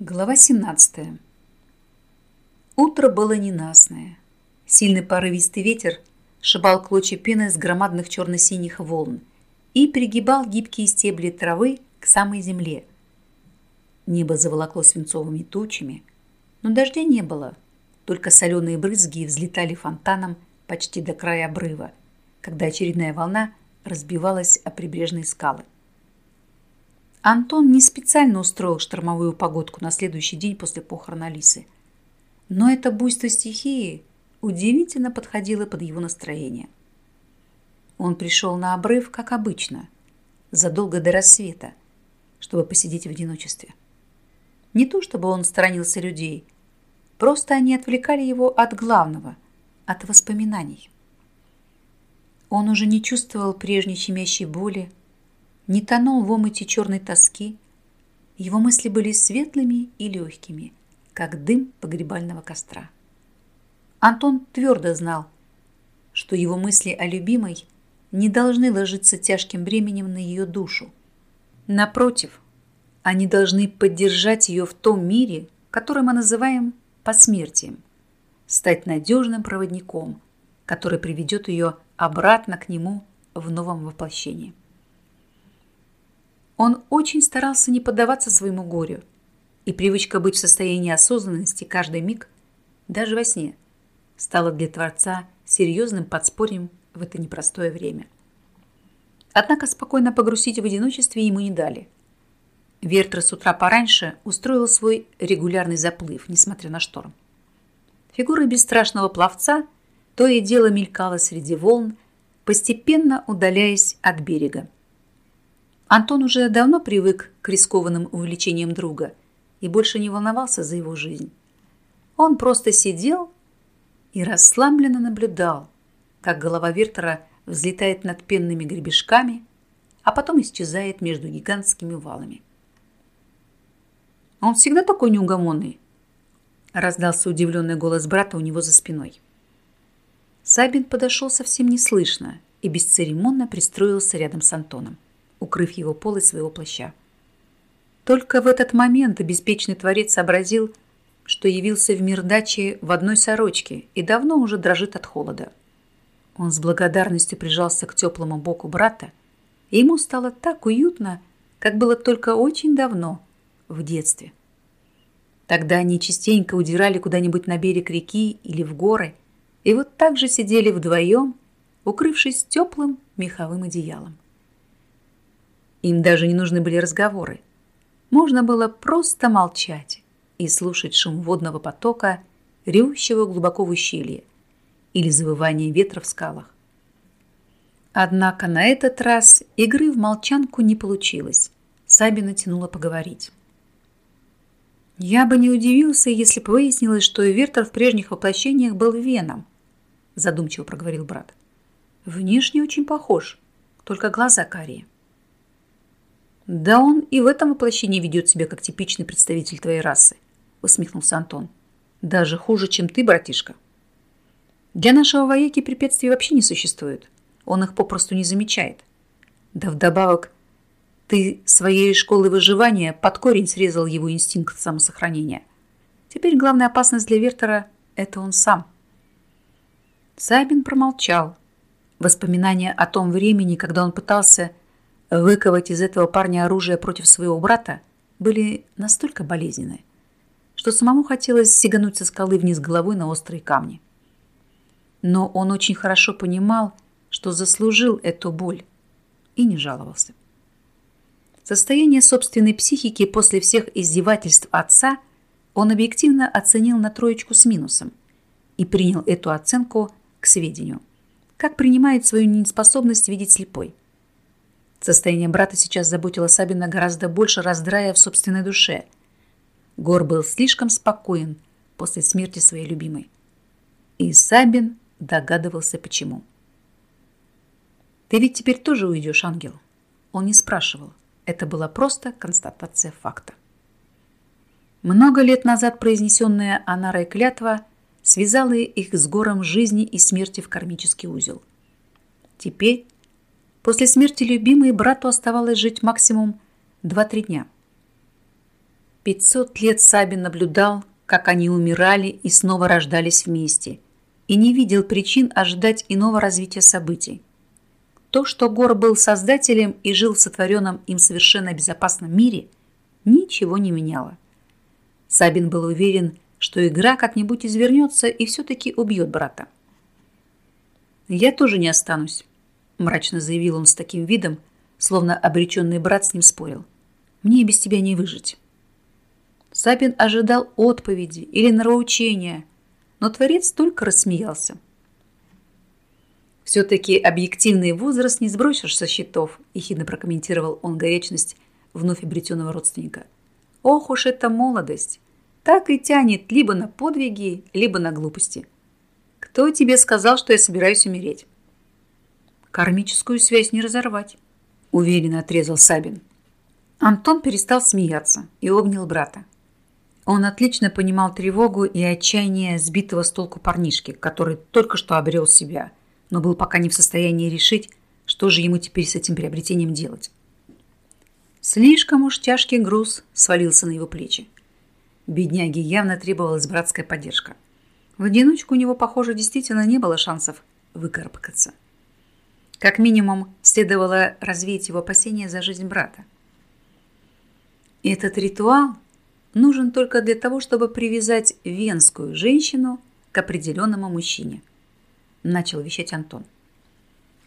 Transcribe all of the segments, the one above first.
Глава 17. Утро было ненастное. Сильный порывистый ветер шибал клочья пены с громадных черно-синих волн и перегибал гибкие стебли травы к самой земле. Небо заволокло свинцовыми тучами, но дождя не было, только соленые брызги взлетали фонтаном почти до края обрыва, когда очередная волна разбивалась о прибрежные скалы. Антон не специально устроил штормовую погодку на следующий день после похорон Алисы. Но это буйство стихии удивительно подходило под его настроение. Он пришел на обрыв, как обычно, задолго до рассвета, чтобы посидеть в одиночестве. Не то чтобы он сторонился людей, просто они отвлекали его от главного, от воспоминаний. Он уже не чувствовал прежней щемящей боли, не тонул в омыте черной тоски. Его мысли были светлыми и легкими, как дым погребального костра. Антон твердо знал, что его мысли о любимой не должны ложиться тяжким бременем на ее душу. Напротив, они должны поддержать ее в том мире, который мы называем посмертием, стать надежным проводником, который приведет ее обратно к нему в новом воплощении. Он очень старался не поддаваться своему горю, и привычка быть в состоянии осознанности каждый миг, даже во сне, стала для Творца серьезным подспорьем в это непростое время. Однако спокойно погрузить в одиночестве ему не дали. Вертер с утра пораньше устроил свой регулярный заплыв, несмотря на шторм. Фигура бесстрашного пловца то и дело мелькала среди волн, постепенно удаляясь от берега. Антон уже давно привык к рискованным увлечениям друга и больше не волновался за его жизнь. Он просто сидел и расслабленно наблюдал, как голова Вертера взлетает над пенными гребешками, а потом исчезает между гигантскими валами. «Он всегда такой неугомонный?» раздался удивленный голос брата у него за спиной. Сабин подошел совсем неслышно и бесцеремонно пристроился рядом с Антоном укрыв его полой своего плаща. Только в этот момент беспечный творец сообразил, что явился в мир дачи в одной сорочке и давно уже дрожит от холода. Он с благодарностью прижался к теплому боку брата, и ему стало так уютно, как было только очень давно, в детстве. Тогда они частенько удирали куда-нибудь на берег реки или в горы, и вот так же сидели вдвоем, укрывшись теплым меховым одеялом. Им даже не нужны были разговоры. Можно было просто молчать и слушать шум водного потока, ревущего глубоко в ущелье, или завывание ветра в скалах. Однако на этот раз игры в молчанку не получилось. Сабина тянула поговорить. «Я бы не удивился, если бы выяснилось, что Вертер в прежних воплощениях был Веном», задумчиво проговорил брат. «Внешне очень похож, только глаза карие». «Да он и в этом воплощении ведет себя как типичный представитель твоей расы», усмехнулся Антон. «Даже хуже, чем ты, братишка». «Для нашего вояки препятствий вообще не существует. Он их попросту не замечает. Да вдобавок, ты своей школой выживания под корень срезал его инстинкт самосохранения. Теперь главная опасность для Вертера – это он сам». Сабин промолчал. Воспоминания о том времени, когда он пытался выковать из этого парня оружие против своего брата были настолько болезненны, что самому хотелось сигануть со скалы вниз головой на острые камни. Но он очень хорошо понимал, что заслужил эту боль и не жаловался. Состояние собственной психики после всех издевательств отца он объективно оценил на троечку с минусом и принял эту оценку к сведению, как принимает свою неспособность видеть слепой. Состояние брата сейчас заботило Сабина гораздо больше раздрая в собственной душе. Гор был слишком спокоен после смерти своей любимой. И Сабин догадывался, почему. «Ты ведь теперь тоже уйдешь, ангел?» Он не спрашивал. Это была просто констатация факта. Много лет назад произнесенная Анарой клятва связала их с гором жизни и смерти в кармический узел. Теперь После смерти любимой брату оставалось жить максимум 2-3 дня. Пятьсот лет Сабин наблюдал, как они умирали и снова рождались вместе, и не видел причин ожидать иного развития событий. То, что Гор был создателем и жил в сотворенном им совершенно безопасном мире, ничего не меняло. Сабин был уверен, что игра как-нибудь извернется и все-таки убьет брата. «Я тоже не останусь», – мрачно заявил он с таким видом, словно обреченный брат с ним спорил. «Мне без тебя не выжить». Сабин ожидал отповеди или нравоучения, но Творец только рассмеялся. «Все-таки объективный возраст не сбросишь со счетов», – ехидно прокомментировал он горячность вновь обретенного родственника. «Ох уж эта молодость! Так и тянет либо на подвиги, либо на глупости. Кто тебе сказал, что я собираюсь умереть?» «Кармическую связь не разорвать», – уверенно отрезал Сабин. Антон перестал смеяться и обнял брата. Он отлично понимал тревогу и отчаяние сбитого с толку парнишки, который только что обрел себя, но был пока не в состоянии решить, что же ему теперь с этим приобретением делать. Слишком уж тяжкий груз свалился на его плечи. Бедняге явно требовалась братская поддержка. В одиночку у него, похоже, действительно не было шансов выкарабкаться. Как минимум, следовало развеять его опасения за жизнь брата. Этот ритуал нужен только для того, чтобы привязать венскую женщину к определенному мужчине. Начал вещать Антон.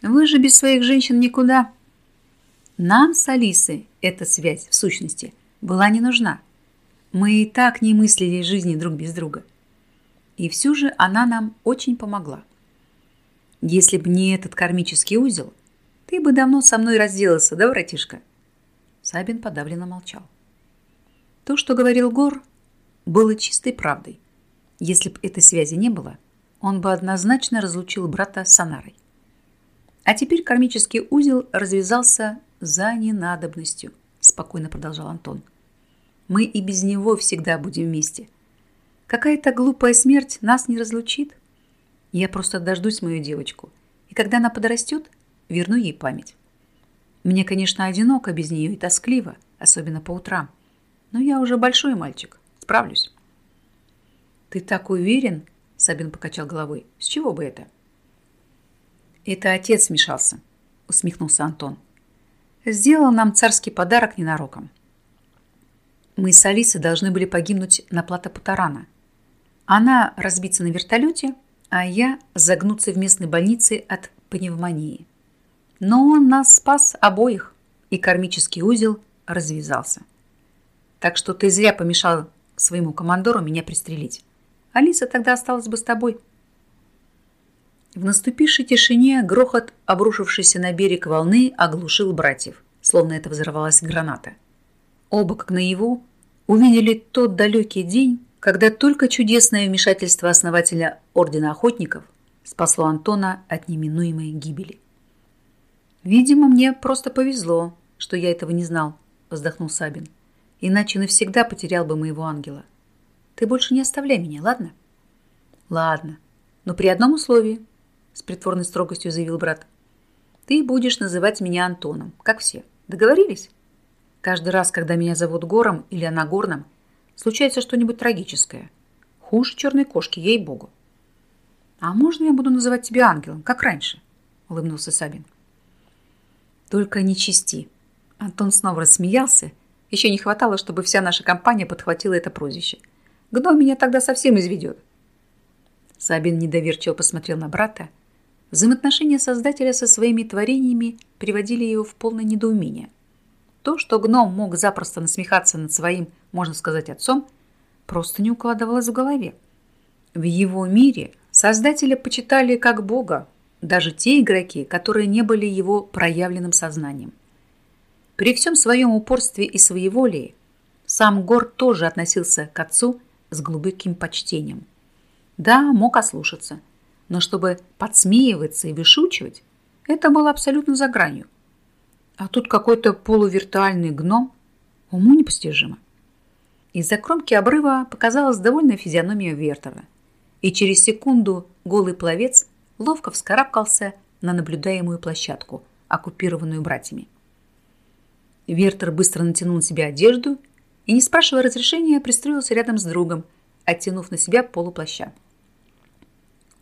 Вы же без своих женщин никуда. Нам с Алисой эта связь, в сущности, была не нужна. Мы и так не мыслили жизни друг без друга. И все же она нам очень помогла. Если бы не этот кармический узел, ты бы давно со мной разделался, да, братишка? Сабин подавленно молчал. То, что говорил Гор, было чистой правдой. Если бы этой связи не было, он бы однозначно разлучил брата с Санарой. А теперь кармический узел развязался за ненадобностью, спокойно продолжал Антон. Мы и без него всегда будем вместе. Какая-то глупая смерть нас не разлучит. Я просто дождусь мою девочку, и когда она подрастет, верну ей память. Мне, конечно, одиноко без нее и тоскливо, особенно по утрам. Но я уже большой мальчик, справлюсь. Ты так уверен? Сабин покачал головой. С чего бы это? Это отец вмешался, усмехнулся Антон. Сделал нам царский подарок ненароком. Мы с Алисой должны были погибнуть на плато Путарана. Она разбиться на вертолете, а я загнуться в местной больнице от пневмонии. Но он нас спас обоих, и кармический узел развязался. Так что ты зря помешал своему командору меня пристрелить. Алиса тогда осталась бы с тобой. В наступившей тишине грохот, обрушившийся на берег волны, оглушил братьев, словно это взорвалась граната. Оба, как наяву, увидели тот далекий день, когда только чудесное вмешательство основателя Ордена Охотников спасло Антона от неминуемой гибели. «Видимо, мне просто повезло, что я этого не знал», – вздохнул Сабин иначе навсегда потерял бы моего ангела. Ты больше не оставляй меня, ладно? Ладно, но при одном условии, с притворной строгостью заявил брат. Ты будешь называть меня Антоном, как все. Договорились? Каждый раз, когда меня зовут Гором или Анагорном, случается что-нибудь трагическое. Хуже черной кошки, ей-богу. А можно я буду называть тебя ангелом, как раньше? Улыбнулся Сабин. Только не чисти. Антон снова рассмеялся еще не хватало, чтобы вся наша компания подхватила это прозвище. Гном меня тогда совсем изведет. Сабин недоверчиво посмотрел на брата. Взаимоотношения создателя со своими творениями приводили его в полное недоумение. То, что гном мог запросто насмехаться над своим, можно сказать, отцом, просто не укладывалось в голове. В его мире создателя почитали как бога, даже те игроки, которые не были его проявленным сознанием. При всем своем упорстве и своеволии сам Гор тоже относился к отцу с глубоким почтением. Да, мог ослушаться, но чтобы подсмеиваться и вышучивать, это было абсолютно за гранью. А тут какой-то полувиртуальный гном, уму непостижимо. Из-за кромки обрыва показалась довольная физиономия Вертера, и через секунду голый пловец ловко вскарабкался на наблюдаемую площадку, оккупированную братьями. Вертер быстро натянул на себя одежду и, не спрашивая разрешения, пристроился рядом с другом, оттянув на себя полуплаща.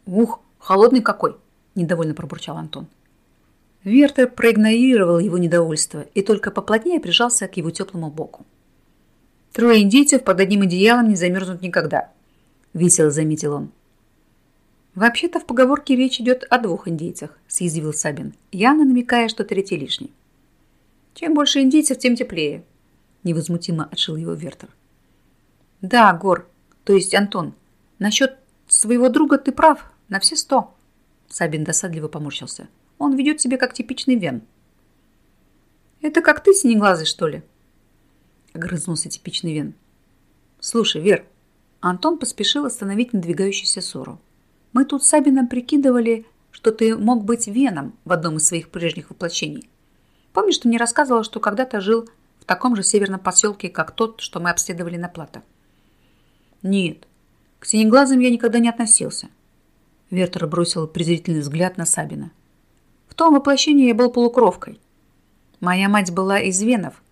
«Ух, холодный какой!» – недовольно пробурчал Антон. Вертер проигнорировал его недовольство и только поплотнее прижался к его теплому боку. «Трое индейцев под одним одеялом не замерзнут никогда», – весело заметил он. «Вообще-то в поговорке речь идет о двух индейцах», – съязвил Сабин, явно намекая, что третий лишний. «Чем больше индейцев, тем теплее», – невозмутимо отшил его Вертер. «Да, Гор, то есть Антон, насчет своего друга ты прав на все сто», – Сабин досадливо поморщился. «Он ведет себя как типичный вен». «Это как ты, синеглазый, что ли?» – огрызнулся типичный вен. «Слушай, Вер, Антон поспешил остановить надвигающуюся ссору. Мы тут с Сабином прикидывали, что ты мог быть Веном в одном из своих прежних воплощений. Помнишь, ты мне рассказывала, что когда-то жил в таком же северном поселке, как тот, что мы обследовали на плато? Нет, к синеглазым я никогда не относился. Вертер бросил презрительный взгляд на Сабина. В том воплощении я был полукровкой. Моя мать была из Венов,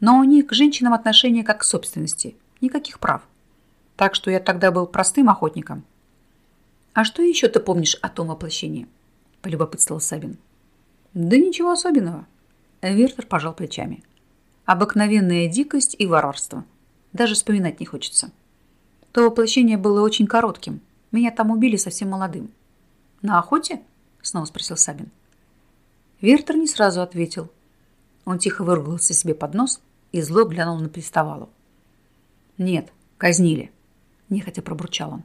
но у них к женщинам отношение как к собственности, никаких прав так что я тогда был простым охотником. «А что еще ты помнишь о том воплощении?» – полюбопытствовал Сабин. «Да ничего особенного». Вертер пожал плечами. «Обыкновенная дикость и варварство. Даже вспоминать не хочется. То воплощение было очень коротким. Меня там убили совсем молодым». «На охоте?» – снова спросил Сабин. Вертер не сразу ответил. Он тихо выругался себе под нос и зло глянул на приставалу. «Нет, казнили». – нехотя пробурчал он.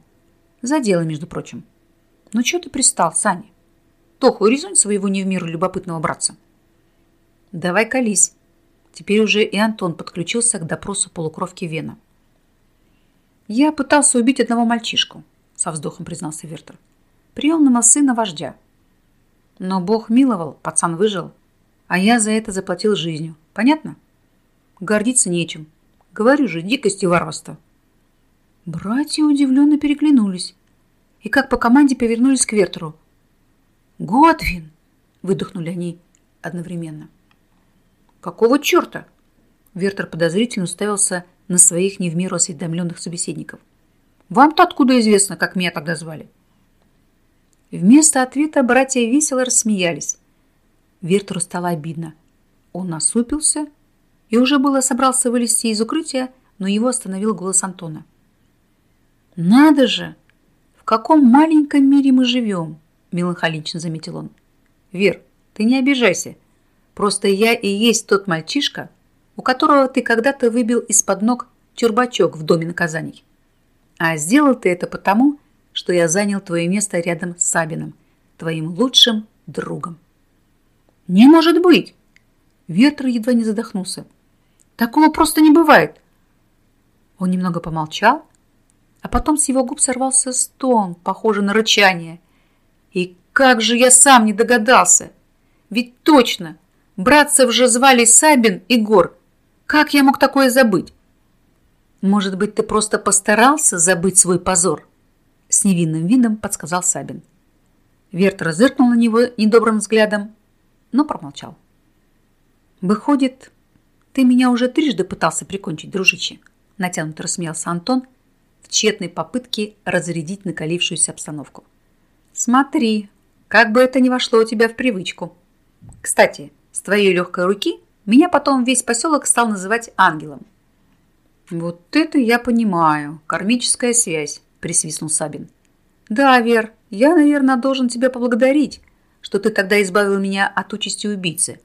«За дело, между прочим. Ну чего ты пристал, Саня? Тоху, резонь своего не в меру любопытного братца». «Давай колись». Теперь уже и Антон подключился к допросу полукровки Вена. «Я пытался убить одного мальчишку», – со вздохом признался Вертер. «Приемного сына вождя. Но Бог миловал, пацан выжил, а я за это заплатил жизнью. Понятно? Гордиться нечем. Говорю же, дикость и варварство. Братья удивленно переглянулись и как по команде повернулись к Вертеру. «Годвин!» – выдохнули они одновременно. «Какого черта?» Вертер подозрительно уставился на своих не в меру осведомленных собеседников. «Вам-то откуда известно, как меня тогда звали?» Вместо ответа братья весело рассмеялись. Вертеру стало обидно. Он насупился и уже было собрался вылезти из укрытия, но его остановил голос Антона. «Надо же! В каком маленьком мире мы живем!» меланхолично заметил он. «Вер, ты не обижайся. Просто я и есть тот мальчишка, у которого ты когда-то выбил из-под ног чурбачок в доме наказаний. А сделал ты это потому, что я занял твое место рядом с Сабином, твоим лучшим другом». «Не может быть!» Ветер едва не задохнулся. «Такого просто не бывает!» Он немного помолчал, а потом с его губ сорвался стон, похожий на рычание. И как же я сам не догадался! Ведь точно, братцев же звали Сабин и Гор. Как я мог такое забыть? Может быть, ты просто постарался забыть свой позор? С невинным видом подсказал Сабин. Верт разыркнул на него недобрым взглядом, но промолчал. «Выходит, ты меня уже трижды пытался прикончить, дружище?» Натянуто рассмеялся Антон, в тщетной попытке разрядить накалившуюся обстановку. «Смотри, как бы это ни вошло у тебя в привычку. Кстати, с твоей легкой руки меня потом весь поселок стал называть ангелом». «Вот это я понимаю, кармическая связь», – присвистнул Сабин. «Да, Вер, я, наверное, должен тебя поблагодарить, что ты тогда избавил меня от участи убийцы.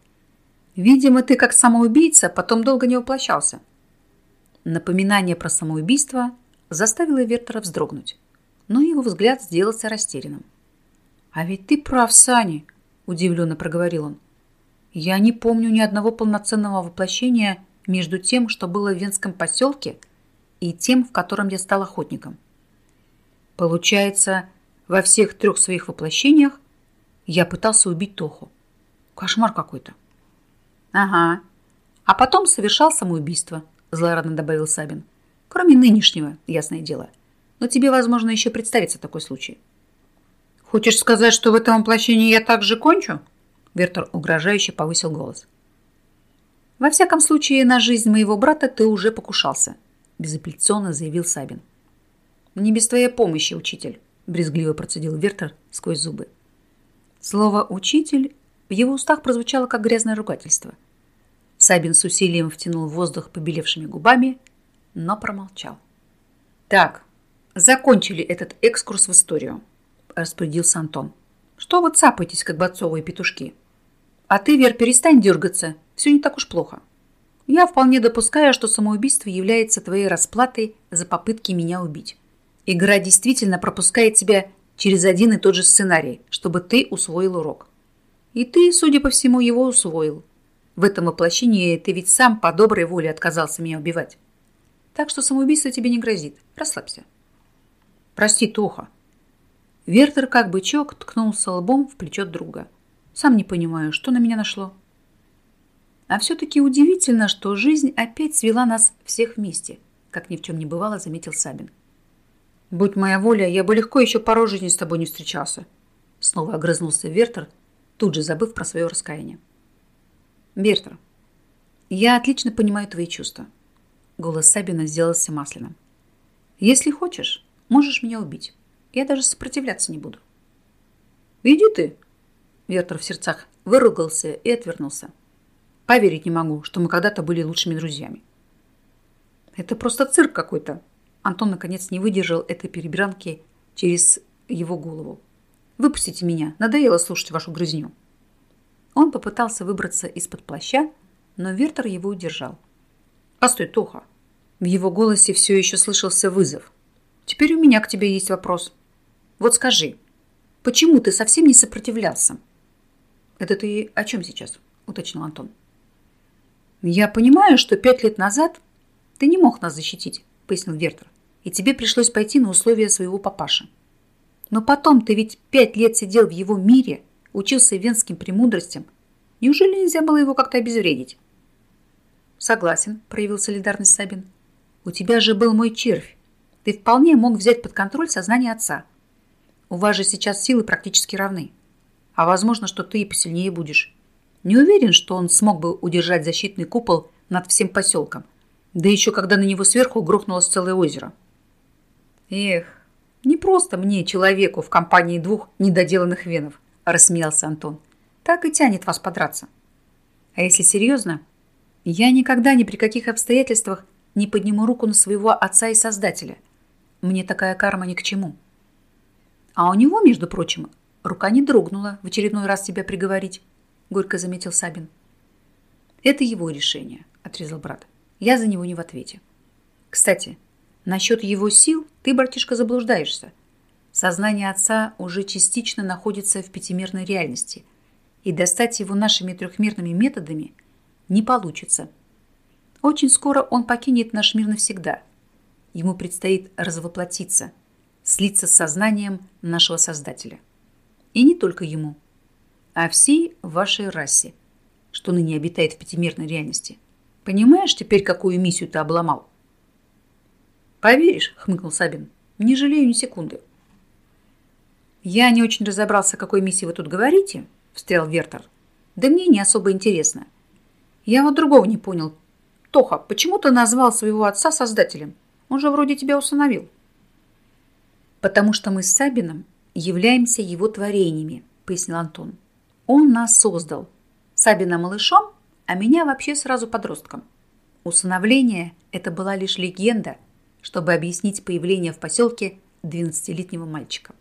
Видимо, ты как самоубийца потом долго не воплощался». Напоминание про самоубийство заставила Вертера вздрогнуть, но его взгляд сделался растерянным. «А ведь ты прав, Сани!» – удивленно проговорил он. «Я не помню ни одного полноценного воплощения между тем, что было в Венском поселке, и тем, в котором я стал охотником. Получается, во всех трех своих воплощениях я пытался убить Тоху. Кошмар какой-то. Ага. А потом совершал самоубийство, злорадно добавил Сабин. Кроме нынешнего, ясное дело. Но тебе, возможно, еще представится такой случай. Хочешь сказать, что в этом воплощении я так же кончу? Вертер угрожающе повысил голос. Во всяком случае, на жизнь моего брата ты уже покушался, безапелляционно заявил Сабин. Не без твоей помощи, учитель, брезгливо процедил Вертер сквозь зубы. Слово «учитель» в его устах прозвучало как грязное ругательство. Сабин с усилием втянул воздух побелевшими губами, но промолчал. «Так, закончили этот экскурс в историю», – распорядился Антон. «Что вы цапаетесь, как бойцовые петушки? А ты, Вер, перестань дергаться, все не так уж плохо. Я вполне допускаю, что самоубийство является твоей расплатой за попытки меня убить. Игра действительно пропускает тебя через один и тот же сценарий, чтобы ты усвоил урок. И ты, судя по всему, его усвоил. В этом воплощении ты ведь сам по доброй воле отказался меня убивать. Так что самоубийство тебе не грозит. Расслабься. Прости, Тоха. Вертер, как бычок, ткнулся лбом в плечо друга. Сам не понимаю, что на меня нашло. А все-таки удивительно, что жизнь опять свела нас всех вместе, как ни в чем не бывало, заметил Сабин. Будь моя воля, я бы легко еще пару жизни с тобой не встречался. Снова огрызнулся Вертер, тут же забыв про свое раскаяние. Вертер, я отлично понимаю твои чувства. Голос Сабина сделался масляным. Если хочешь, можешь меня убить. Я даже сопротивляться не буду. Иди ты. Вертер в сердцах выругался и отвернулся. Поверить не могу, что мы когда-то были лучшими друзьями. Это просто цирк какой-то, Антон, наконец, не выдержал этой перебранки через его голову. «Выпустите меня, надоело слушать вашу грызню». Он попытался выбраться из-под плаща, но Вертер его удержал. «Постой, Тоха!» В его голосе все еще слышался вызов. «Теперь у меня к тебе есть вопрос. Вот скажи, почему ты совсем не сопротивлялся?» «Это ты о чем сейчас?» – уточнил Антон. «Я понимаю, что пять лет назад ты не мог нас защитить пояснил Вертер, и тебе пришлось пойти на условия своего папаши. Но потом ты ведь пять лет сидел в его мире, учился венским премудростям. Неужели нельзя было его как-то обезвредить? Согласен, проявил солидарность Сабин. У тебя же был мой червь. Ты вполне мог взять под контроль сознание отца. У вас же сейчас силы практически равны. А возможно, что ты и посильнее будешь. Не уверен, что он смог бы удержать защитный купол над всем поселком – да еще когда на него сверху грохнулось целое озеро. Эх, не просто мне, человеку, в компании двух недоделанных венов, рассмеялся Антон. Так и тянет вас подраться. А если серьезно, я никогда ни при каких обстоятельствах не подниму руку на своего отца и создателя. Мне такая карма ни к чему. А у него, между прочим, рука не дрогнула в очередной раз тебя приговорить, горько заметил Сабин. Это его решение, отрезал брат. Я за него не в ответе. Кстати, насчет его сил ты, братишка, заблуждаешься. Сознание отца уже частично находится в пятимерной реальности, и достать его нашими трехмерными методами не получится. Очень скоро он покинет наш мир навсегда. Ему предстоит развоплотиться, слиться с сознанием нашего Создателя. И не только ему, а всей вашей расе, что ныне обитает в пятимерной реальности – Понимаешь теперь, какую миссию ты обломал? Поверишь, хмыкнул Сабин. Не жалею ни секунды. Я не очень разобрался, о какой миссии вы тут говорите, встрял Вертер. Да мне не особо интересно. Я вот другого не понял. Тоха, почему ты назвал своего отца создателем? Он же вроде тебя усыновил. Потому что мы с Сабином являемся его творениями, пояснил Антон. Он нас создал. Сабина малышом, а меня вообще сразу подростком. Усыновление – это была лишь легенда, чтобы объяснить появление в поселке 12-летнего мальчика.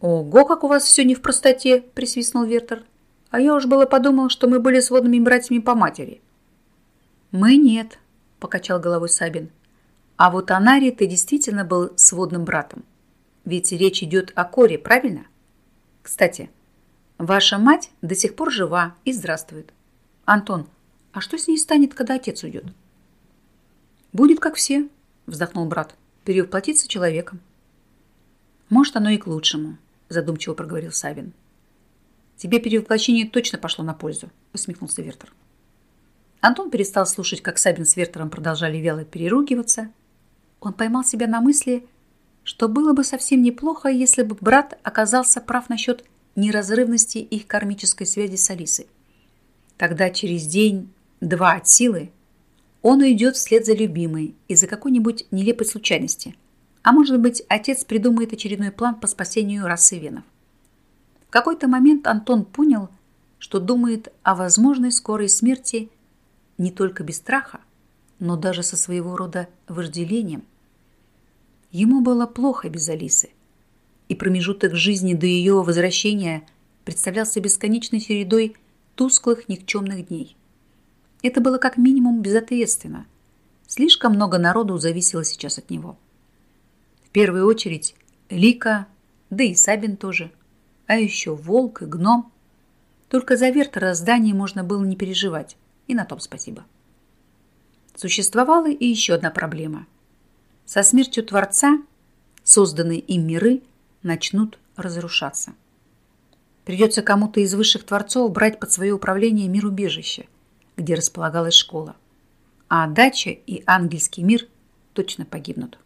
«Ого, как у вас все не в простоте!» – присвистнул Вертер. «А я уж было подумал, что мы были сводными братьями по матери». «Мы нет», – покачал головой Сабин. «А вот Анари ты действительно был сводным братом. Ведь речь идет о Коре, правильно? Кстати, ваша мать до сих пор жива и здравствует. Антон, а что с ней станет, когда отец уйдет? Будет как все, вздохнул брат. Перевоплотиться человеком. Может, оно и к лучшему, задумчиво проговорил Савин. Тебе перевоплощение точно пошло на пользу, усмехнулся Вертер. Антон перестал слушать, как Сабин с Вертером продолжали вяло переругиваться. Он поймал себя на мысли, что было бы совсем неплохо, если бы брат оказался прав насчет неразрывности их кармической связи с Алисой. Тогда через день, два от силы, он уйдет вслед за любимой из-за какой-нибудь нелепой случайности. А может быть, отец придумает очередной план по спасению расы венов. В какой-то момент Антон понял, что думает о возможной скорой смерти не только без страха, но даже со своего рода вожделением. Ему было плохо без Алисы, и промежуток жизни до ее возвращения представлялся бесконечной чередой тусклых никчемных дней. Это было как минимум безответственно. Слишком много народу зависело сейчас от него. В первую очередь Лика, да и Сабин тоже, а еще Волк и Гном. Только за Вертера здание можно было не переживать, и на том спасибо. Существовала и еще одна проблема. Со смертью Творца созданные им миры начнут разрушаться. Придется кому-то из высших творцов брать под свое управление мир убежища, где располагалась школа. А дача и ангельский мир точно погибнут.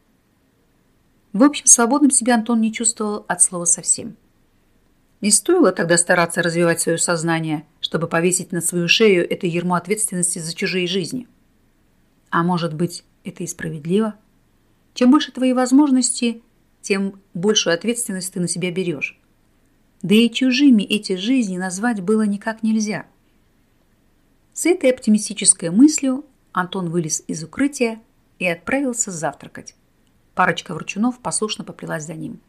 В общем, свободным себя Антон не чувствовал от слова совсем. Не стоило тогда стараться развивать свое сознание, чтобы повесить на свою шею это ермо ответственности за чужие жизни. А может быть, это и справедливо? Чем больше твои возможности, тем большую ответственность ты на себя берешь. Да и чужими эти жизни назвать было никак нельзя. С этой оптимистической мыслью Антон вылез из укрытия и отправился завтракать. Парочка врачунов послушно поплелась за ним.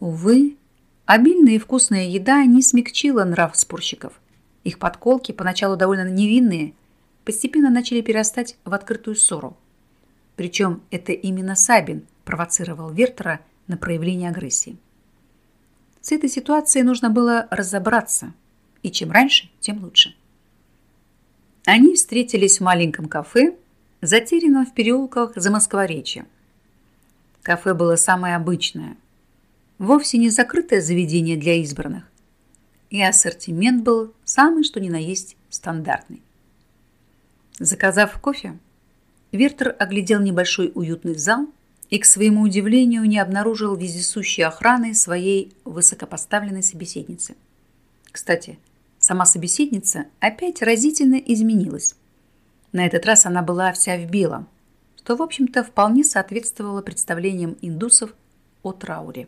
Увы, обильная и вкусная еда не смягчила нрав спорщиков. Их подколки, поначалу довольно невинные, постепенно начали перерастать в открытую ссору. Причем это именно Сабин провоцировал Вертера на проявление агрессии. С этой ситуацией нужно было разобраться, и чем раньше, тем лучше. Они встретились в маленьком кафе, затерянном в переулках за Москворечьем. Кафе было самое обычное, вовсе не закрытое заведение для избранных, и ассортимент был самый что ни на есть стандартный. Заказав кофе, Вертер оглядел небольшой уютный зал и, к своему удивлению, не обнаружил вездесущей охраны своей высокопоставленной собеседницы. Кстати, сама собеседница опять разительно изменилась. На этот раз она была вся в белом, что, в общем-то, вполне соответствовало представлениям индусов о трауре.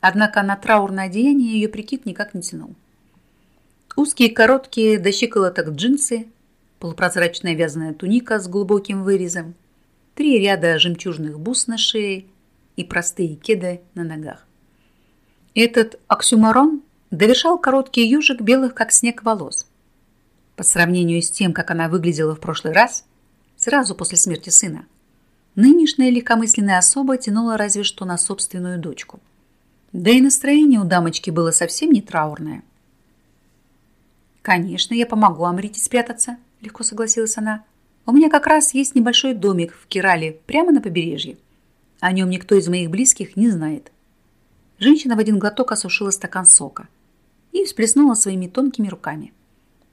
Однако на траурное одеяние ее прикид никак не тянул. Узкие короткие до щиколоток джинсы, полупрозрачная вязаная туника с глубоким вырезом – три ряда жемчужных бус на шее и простые кеды на ногах. Этот оксюмарон довершал короткий южик белых, как снег, волос. По сравнению с тем, как она выглядела в прошлый раз, сразу после смерти сына, нынешняя легкомысленная особа тянула разве что на собственную дочку. Да и настроение у дамочки было совсем не траурное. «Конечно, я помогу Амрите спрятаться», — легко согласилась она. У меня как раз есть небольшой домик в Кирале, прямо на побережье. О нем никто из моих близких не знает. Женщина в один глоток осушила стакан сока и всплеснула своими тонкими руками.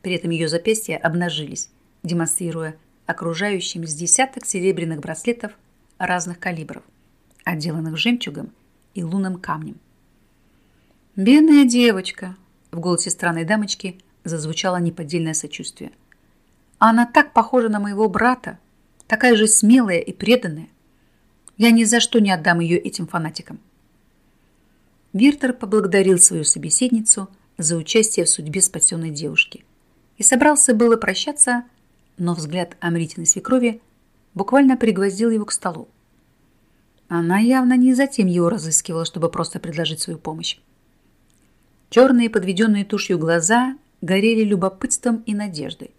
При этом ее запястья обнажились, демонстрируя окружающим с десяток серебряных браслетов разных калибров, отделанных жемчугом и лунным камнем. «Бедная девочка!» В голосе странной дамочки зазвучало неподдельное сочувствие – она так похожа на моего брата, такая же смелая и преданная. Я ни за что не отдам ее этим фанатикам. Виртер поблагодарил свою собеседницу за участие в судьбе спасенной девушки и собрался было прощаться, но взгляд Амритиной свекрови буквально пригвоздил его к столу. Она явно не затем его разыскивала, чтобы просто предложить свою помощь. Черные, подведенные тушью глаза горели любопытством и надеждой.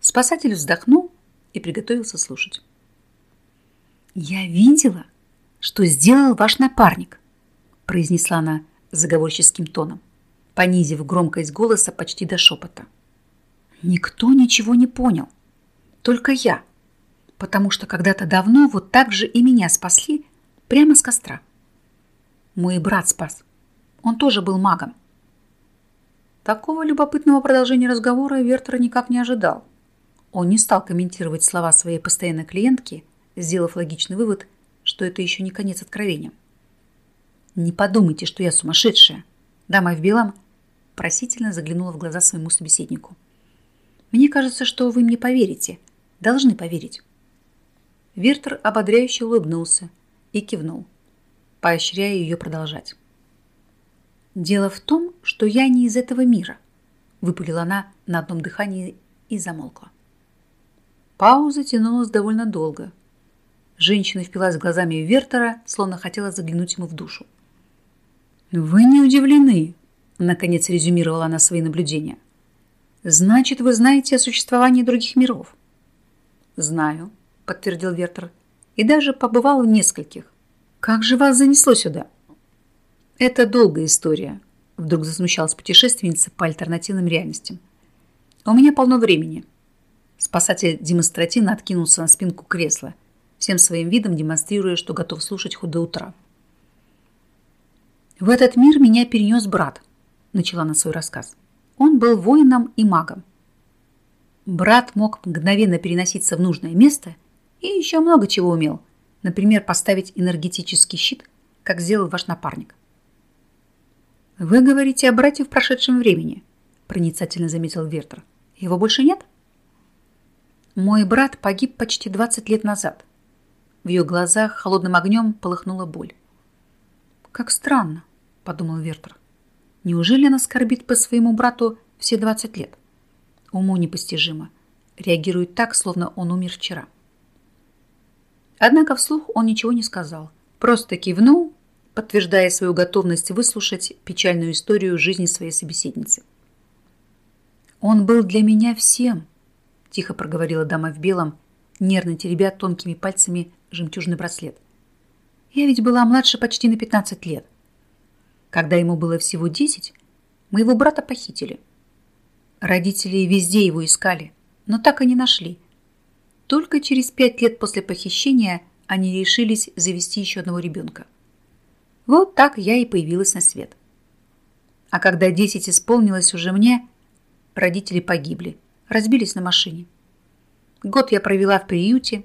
Спасатель вздохнул и приготовился слушать. «Я видела, что сделал ваш напарник», произнесла она заговорческим тоном, понизив громкость голоса почти до шепота. «Никто ничего не понял, только я, потому что когда-то давно вот так же и меня спасли прямо с костра. Мой брат спас, он тоже был магом». Такого любопытного продолжения разговора Вертер никак не ожидал. Он не стал комментировать слова своей постоянной клиентки, сделав логичный вывод, что это еще не конец откровения. «Не подумайте, что я сумасшедшая!» Дама в белом просительно заглянула в глаза своему собеседнику. Мне кажется, что вы мне поверите. Должны поверить. Вертер ободряюще улыбнулся и кивнул, поощряя ее продолжать. «Дело в том, что я не из этого мира», – выпалила она на одном дыхании и замолкла. Пауза тянулась довольно долго. Женщина впилась глазами в Вертера, словно хотела заглянуть ему в душу. «Вы не удивлены», – наконец резюмировала она свои наблюдения. «Значит, вы знаете о существовании других миров?» «Знаю», – подтвердил Вертер, – «и даже побывал в нескольких. Как же вас занесло сюда?» «Это долгая история», – вдруг засмущалась путешественница по альтернативным реальностям. «У меня полно времени». Спасатель демонстративно откинулся на спинку кресла, всем своим видом демонстрируя, что готов слушать хоть до утра. «В этот мир меня перенес брат», – начала на свой рассказ. Он был воином и магом. Брат мог мгновенно переноситься в нужное место и еще много чего умел. Например, поставить энергетический щит, как сделал ваш напарник. «Вы говорите о брате в прошедшем времени», – проницательно заметил Вертер. «Его больше нет?» Мой брат погиб почти 20 лет назад. В ее глазах холодным огнем полыхнула боль. «Как странно», — подумал Вертер. «Неужели она скорбит по своему брату все 20 лет?» Уму непостижимо. Реагирует так, словно он умер вчера. Однако вслух он ничего не сказал. Просто кивнул, подтверждая свою готовность выслушать печальную историю жизни своей собеседницы. «Он был для меня всем», – тихо проговорила дама в белом, нервно теребя тонкими пальцами жемчужный браслет. «Я ведь была младше почти на 15 лет. Когда ему было всего 10, моего брата похитили. Родители везде его искали, но так и не нашли. Только через пять лет после похищения они решились завести еще одного ребенка. Вот так я и появилась на свет. А когда 10 исполнилось уже мне, родители погибли – разбились на машине. Год я провела в приюте,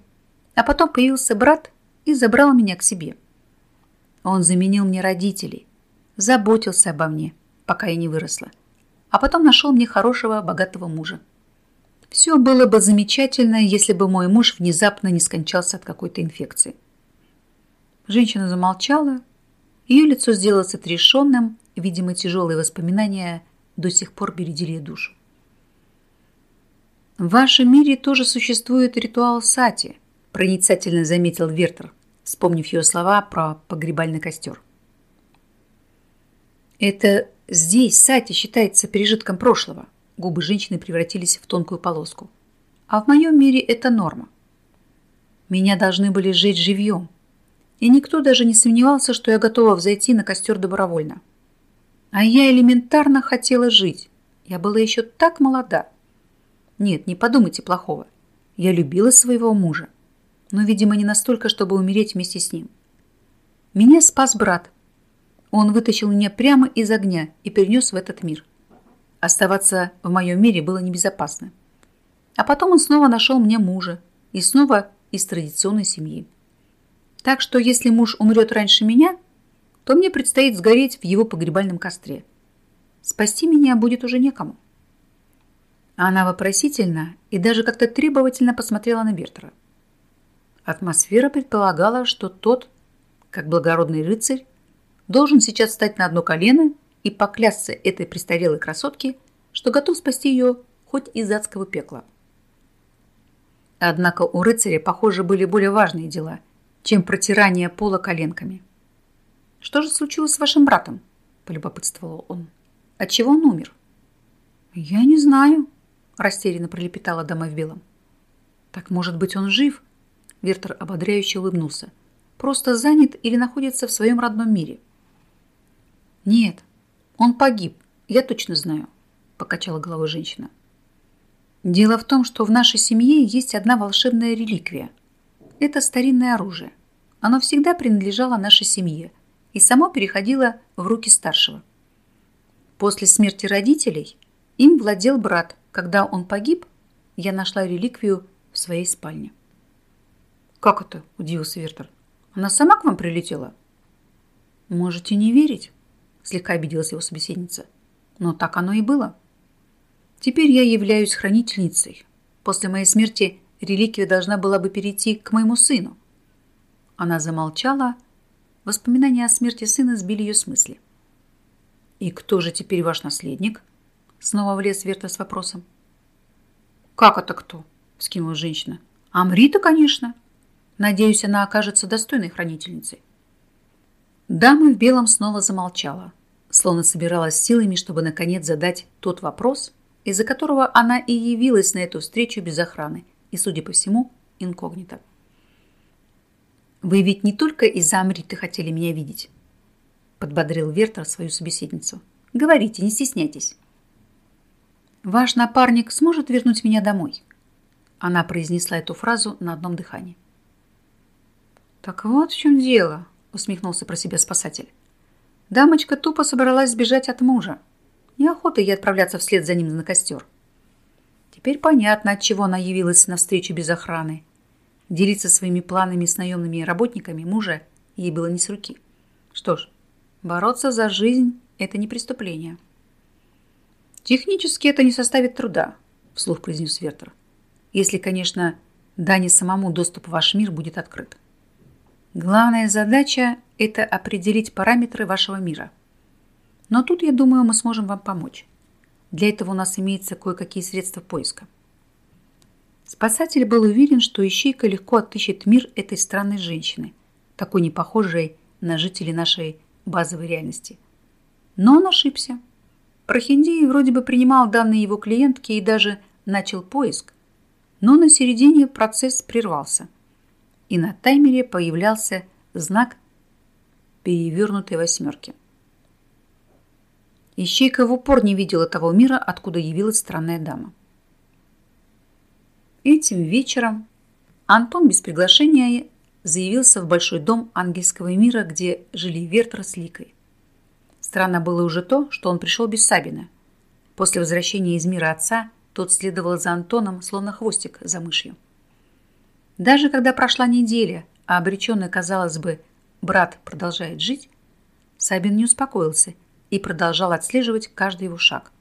а потом появился брат и забрал меня к себе. Он заменил мне родителей, заботился обо мне, пока я не выросла, а потом нашел мне хорошего, богатого мужа. Все было бы замечательно, если бы мой муж внезапно не скончался от какой-то инфекции. Женщина замолчала, ее лицо сделалось отрешенным, видимо, тяжелые воспоминания до сих пор бередили душу. В вашем мире тоже существует ритуал сати, проницательно заметил Вертер, вспомнив ее слова про погребальный костер. Это здесь сати считается пережитком прошлого. Губы женщины превратились в тонкую полоску. А в моем мире это норма. Меня должны были сжечь живьем. И никто даже не сомневался, что я готова взойти на костер добровольно. А я элементарно хотела жить. Я была еще так молода. Нет, не подумайте плохого. Я любила своего мужа, но, видимо, не настолько, чтобы умереть вместе с ним. Меня спас брат. Он вытащил меня прямо из огня и перенес в этот мир. Оставаться в моем мире было небезопасно. А потом он снова нашел мне мужа и снова из традиционной семьи. Так что если муж умрет раньше меня, то мне предстоит сгореть в его погребальном костре. Спасти меня будет уже некому. Она вопросительно и даже как-то требовательно посмотрела на Бертера. Атмосфера предполагала, что тот, как благородный рыцарь, должен сейчас встать на одно колено и поклясться этой престарелой красотке, что готов спасти ее хоть из адского пекла. Однако у рыцаря, похоже, были более важные дела, чем протирание пола коленками. «Что же случилось с вашим братом?» – полюбопытствовал он. «Отчего он умер?» «Я не знаю», растерянно пролепетала дама в белом. Так, может быть, он жив? Вертер ободряюще улыбнулся. Просто занят или находится в своем родном мире? Нет, он погиб, я точно знаю, покачала головой женщина. Дело в том, что в нашей семье есть одна волшебная реликвия. Это старинное оружие. Оно всегда принадлежало нашей семье и само переходило в руки старшего. После смерти родителей им владел брат, когда он погиб, я нашла реликвию в своей спальне. «Как это?» – удивился Вертер. «Она сама к вам прилетела?» «Можете не верить», – слегка обиделась его собеседница. «Но так оно и было». Теперь я являюсь хранительницей. После моей смерти реликвия должна была бы перейти к моему сыну. Она замолчала. Воспоминания о смерти сына сбили ее с мысли. «И кто же теперь ваш наследник?» Снова влез Верта с вопросом. «Как это кто?» – скинула женщина. «Амрита, конечно. Надеюсь, она окажется достойной хранительницей». Дама в белом снова замолчала, словно собиралась силами, чтобы наконец задать тот вопрос, из-за которого она и явилась на эту встречу без охраны и, судя по всему, инкогнито. «Вы ведь не только из-за Амриты хотели меня видеть», – подбодрил Вертер свою собеседницу. «Говорите, не стесняйтесь». «Ваш напарник сможет вернуть меня домой?» Она произнесла эту фразу на одном дыхании. «Так вот в чем дело», — усмехнулся про себя спасатель. Дамочка тупо собралась сбежать от мужа. Неохота ей отправляться вслед за ним на костер. Теперь понятно, от чего она явилась на встречу без охраны. Делиться своими планами с наемными работниками мужа ей было не с руки. Что ж, бороться за жизнь – это не преступление. «Технически это не составит труда», – вслух произнес Вертер. «Если, конечно, Дане самому доступ в ваш мир будет открыт. Главная задача – это определить параметры вашего мира. Но тут, я думаю, мы сможем вам помочь. Для этого у нас имеются кое-какие средства поиска». Спасатель был уверен, что ищейка легко отыщет мир этой странной женщины, такой не похожей на жителей нашей базовой реальности. Но он ошибся. Прохиндей вроде бы принимал данные его клиентки и даже начал поиск, но на середине процесс прервался, и на таймере появлялся знак перевернутой восьмерки. Ищейка в упор не видела того мира, откуда явилась странная дама. Этим вечером Антон без приглашения заявился в большой дом ангельского мира, где жили Вертер с Ликой. Странно было уже то, что он пришел без Сабина. После возвращения из мира отца тот следовал за Антоном, словно хвостик за мышью. Даже когда прошла неделя, а обреченный, казалось бы, брат продолжает жить, Сабин не успокоился и продолжал отслеживать каждый его шаг.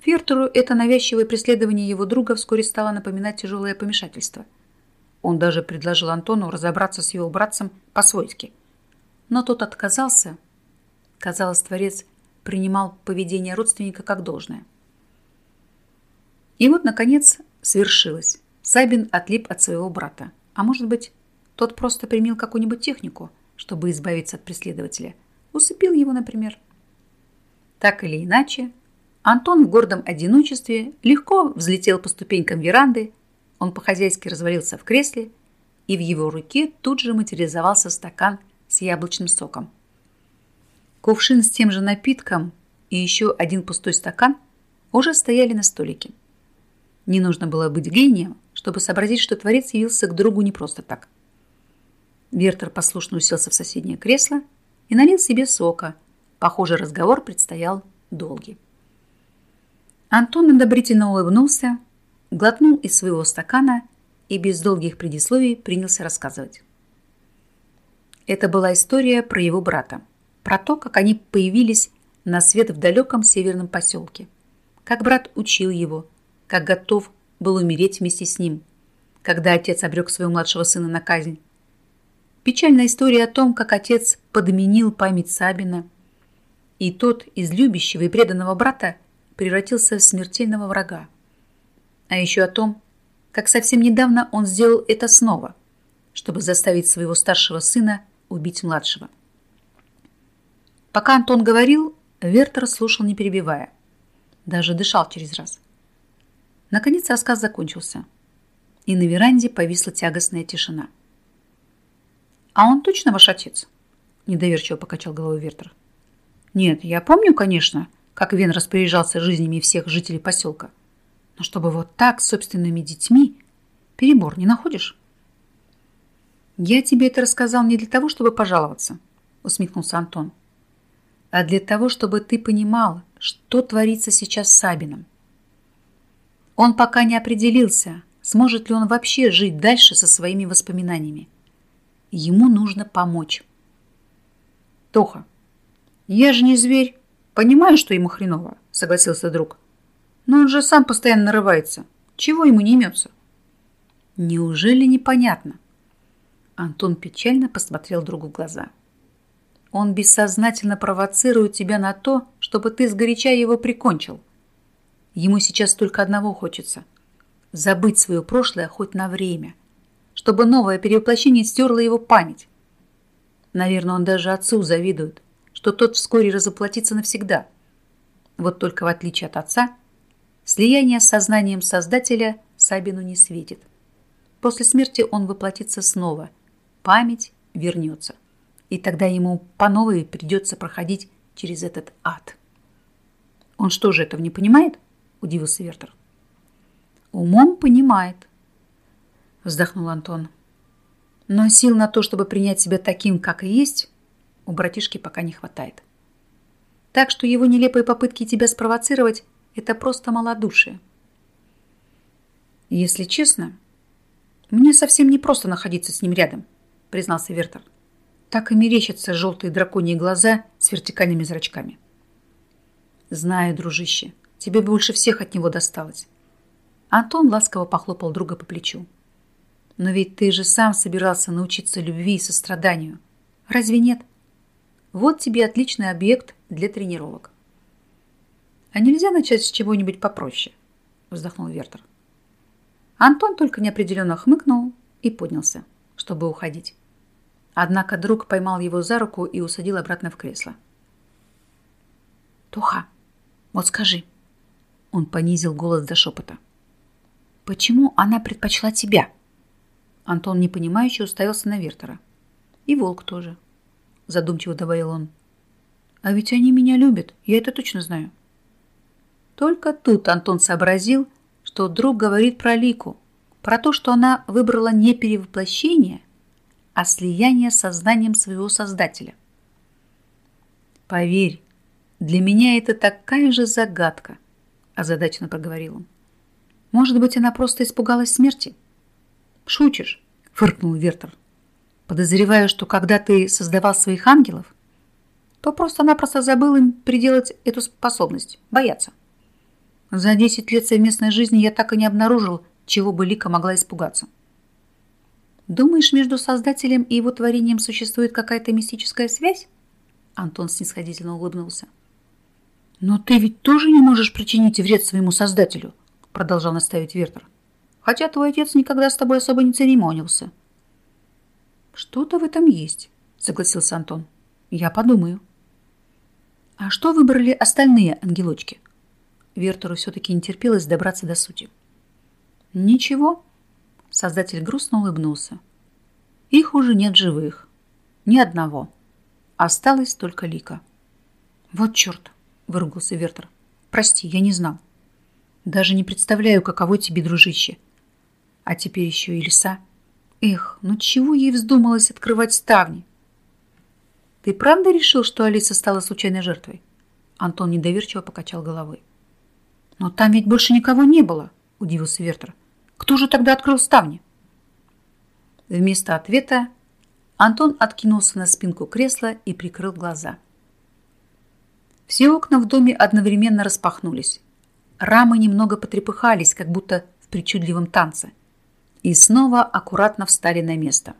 Фертеру это навязчивое преследование его друга вскоре стало напоминать тяжелое помешательство. Он даже предложил Антону разобраться с его братцем по-свойски. Но тот отказался, Казалось, Творец принимал поведение родственника как должное. И вот, наконец, свершилось. Сабин отлип от своего брата. А может быть, тот просто применил какую-нибудь технику, чтобы избавиться от преследователя. Усыпил его, например. Так или иначе, Антон в гордом одиночестве легко взлетел по ступенькам веранды, он по-хозяйски развалился в кресле, и в его руке тут же материализовался стакан с яблочным соком. Кувшин с тем же напитком и еще один пустой стакан уже стояли на столике. Не нужно было быть гением, чтобы сообразить, что творец явился к другу не просто так. Вертер послушно уселся в соседнее кресло и налил себе сока. Похоже, разговор предстоял долгий. Антон одобрительно улыбнулся, глотнул из своего стакана и без долгих предисловий принялся рассказывать. Это была история про его брата про то, как они появились на свет в далеком северном поселке, как брат учил его, как готов был умереть вместе с ним, когда отец обрек своего младшего сына на казнь. Печальная история о том, как отец подменил память Сабина, и тот из любящего и преданного брата превратился в смертельного врага. А еще о том, как совсем недавно он сделал это снова, чтобы заставить своего старшего сына убить младшего. Пока Антон говорил, Вертер слушал, не перебивая. Даже дышал через раз. Наконец рассказ закончился. И на веранде повисла тягостная тишина. «А он точно ваш отец?» Недоверчиво покачал головой Вертер. «Нет, я помню, конечно, как Вен распоряжался жизнями всех жителей поселка. Но чтобы вот так с собственными детьми... Перебор не находишь?» «Я тебе это рассказал не для того, чтобы пожаловаться», усмехнулся Антон а для того, чтобы ты понимал, что творится сейчас с Сабином. Он пока не определился, сможет ли он вообще жить дальше со своими воспоминаниями. Ему нужно помочь. Тоха, я же не зверь, понимаю, что ему хреново, согласился друг. Но он же сам постоянно нарывается. Чего ему не имется? Неужели непонятно? Антон печально посмотрел другу в глаза. Он бессознательно провоцирует тебя на то, чтобы ты сгоряча его прикончил. Ему сейчас только одного хочется – забыть свое прошлое хоть на время, чтобы новое перевоплощение стерло его память. Наверное, он даже отцу завидует, что тот вскоре разоплатится навсегда. Вот только в отличие от отца, слияние с сознанием Создателя Сабину не светит. После смерти он воплотится снова, память вернется, и тогда ему по новой придется проходить через этот ад. Он что же этого не понимает? Удивился Вертер. Умом понимает, вздохнул Антон. Но сил на то, чтобы принять себя таким, как есть, у братишки пока не хватает. Так что его нелепые попытки тебя спровоцировать – это просто малодушие. Если честно, мне совсем не просто находиться с ним рядом, признался Вертер. Так и мерещатся желтые драконьи глаза с вертикальными зрачками. Знаю, дружище, тебе больше всех от него досталось. Антон ласково похлопал друга по плечу. Но ведь ты же сам собирался научиться любви и состраданию. Разве нет? Вот тебе отличный объект для тренировок. А нельзя начать с чего-нибудь попроще? Вздохнул Вертер. Антон только неопределенно хмыкнул и поднялся, чтобы уходить. Однако друг поймал его за руку и усадил обратно в кресло. «Туха, вот скажи». Он понизил голос до шепота. «Почему она предпочла тебя?» Антон непонимающе уставился на Вертера. И волк тоже. Задумчиво добавил он. А ведь они меня любят, я это точно знаю. Только тут Антон сообразил, что друг говорит про Лику, про то, что она выбрала не перевоплощение, а слияние с сознанием своего Создателя. «Поверь, для меня это такая же загадка», – озадаченно проговорил он. «Может быть, она просто испугалась смерти?» «Шутишь?» – фыркнул Вертер. «Подозреваю, что когда ты создавал своих ангелов, то просто-напросто забыл им приделать эту способность – бояться. За 10 лет совместной жизни я так и не обнаружил, чего бы Лика могла испугаться. Думаешь, между Создателем и его творением существует какая-то мистическая связь? Антон снисходительно улыбнулся. Но ты ведь тоже не можешь причинить вред своему Создателю, продолжал наставить Вертер хотя твой отец никогда с тобой особо не церемонился. Что-то в этом есть, согласился Антон. Я подумаю. А что выбрали остальные ангелочки? Вертеру все-таки не терпелось добраться до сути. Ничего. Создатель грустно улыбнулся. Их уже нет живых. Ни одного. Осталась только Лика. Вот черт, выругался Вертер. Прости, я не знал. Даже не представляю, каково тебе, дружище. А теперь еще и лиса. Эх, ну чего ей вздумалось открывать ставни? Ты правда решил, что Алиса стала случайной жертвой? Антон недоверчиво покачал головой. Но там ведь больше никого не было, удивился Вертер. Кто же тогда открыл ставни? Вместо ответа Антон откинулся на спинку кресла и прикрыл глаза. Все окна в доме одновременно распахнулись. Рамы немного потрепыхались, как будто в причудливом танце и снова аккуратно встали на место.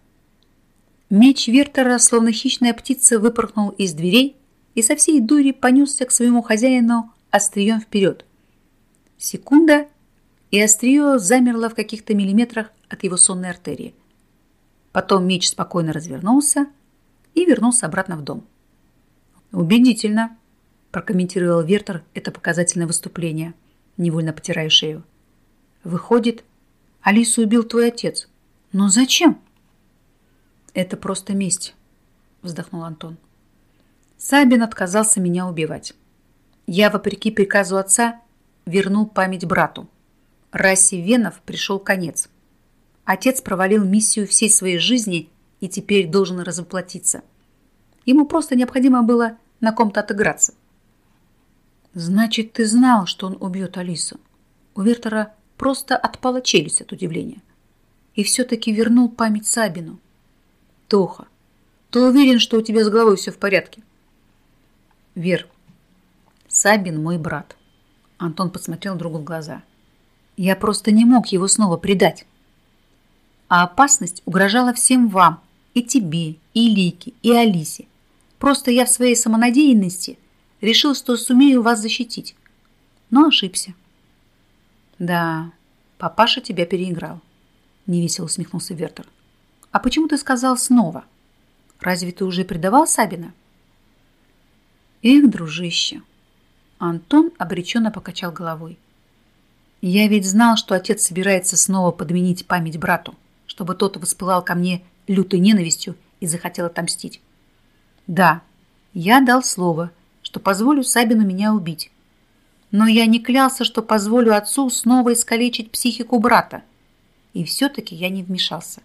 Меч Вертера, словно хищная птица, выпорхнул из дверей и со всей дури понесся к своему хозяину острием вперед. Секунда, и острие замерло в каких-то миллиметрах от его сонной артерии. Потом меч спокойно развернулся и вернулся обратно в дом. «Убедительно», – прокомментировал Вертер это показательное выступление, невольно потирая шею. «Выходит, Алису убил твой отец. Но зачем? Это просто месть, вздохнул Антон. Сабин отказался меня убивать. Я, вопреки приказу отца, вернул память брату. Расе Венов пришел конец. Отец провалил миссию всей своей жизни и теперь должен развоплотиться. Ему просто необходимо было на ком-то отыграться. Значит, ты знал, что он убьет Алису. У Вертера просто отпала челюсть от удивления. И все-таки вернул память Сабину. Тоха, ты уверен, что у тебя с головой все в порядке? Вер, Сабин мой брат. Антон посмотрел другу в глаза. Я просто не мог его снова предать. А опасность угрожала всем вам, и тебе, и Лике, и Алисе. Просто я в своей самонадеянности решил, что сумею вас защитить. Но ошибся. Да, папаша тебя переиграл. Невесело усмехнулся Вертер. А почему ты сказал снова? Разве ты уже предавал Сабина? Эх, дружище. Антон обреченно покачал головой. Я ведь знал, что отец собирается снова подменить память брату, чтобы тот воспылал ко мне лютой ненавистью и захотел отомстить. Да, я дал слово, что позволю Сабину меня убить. Но я не клялся, что позволю отцу снова искалечить психику брата. И все-таки я не вмешался.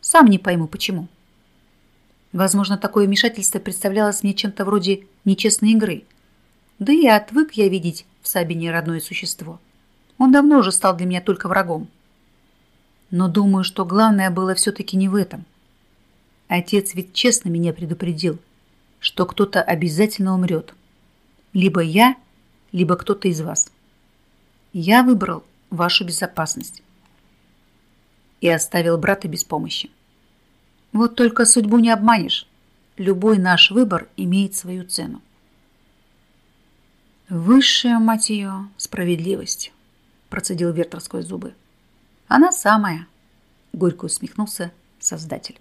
Сам не пойму, почему. Возможно, такое вмешательство представлялось мне чем-то вроде нечестной игры. Да и отвык я видеть в Сабине родное существо. Он давно уже стал для меня только врагом. Но думаю, что главное было все-таки не в этом. Отец ведь честно меня предупредил, что кто-то обязательно умрет. Либо я, либо кто-то из вас. Я выбрал вашу безопасность и оставил брата без помощи. Вот только судьбу не обманешь. Любой наш выбор имеет свою цену. Высшая, мать ее, справедливость, процедил Вертер сквозь зубы. Она самая, горько усмехнулся Создатель.